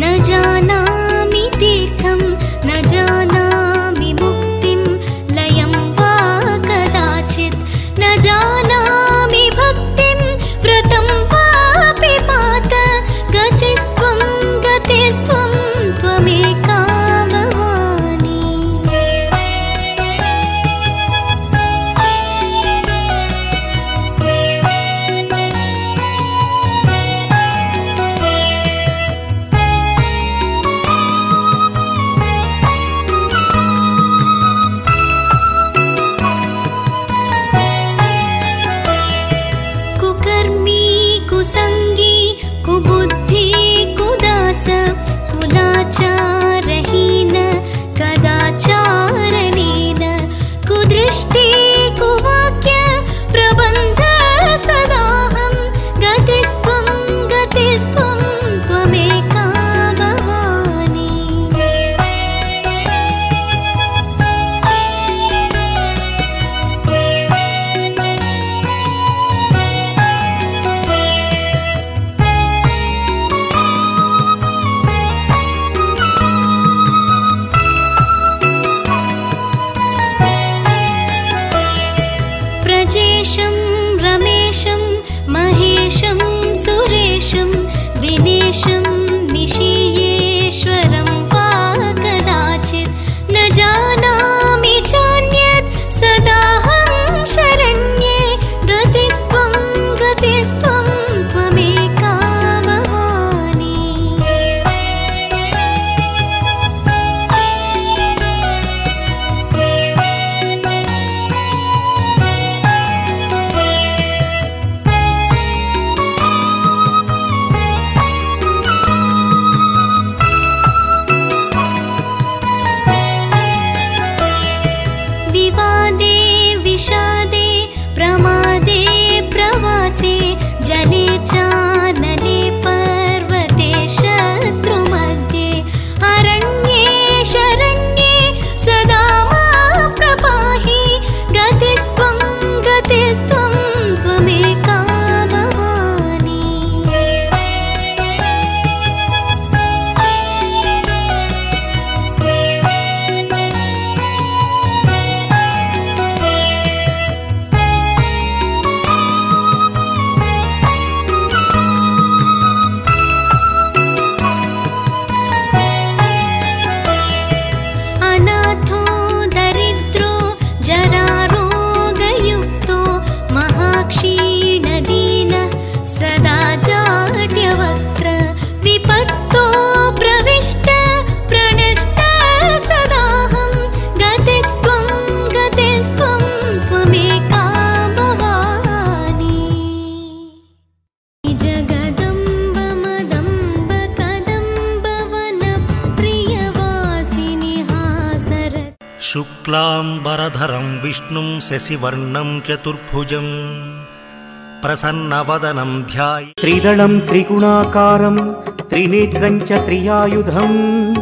न जानामि तीर्थं न जाना 家 शुक्लाम्बरधरं विष्णुं शशिवर्णं चतुर्भुजम् प्रसन्नवदनं ध्याय त्रिदलं त्रिगुणाकारं त्रिनेत्रं च त्रियायुधम्।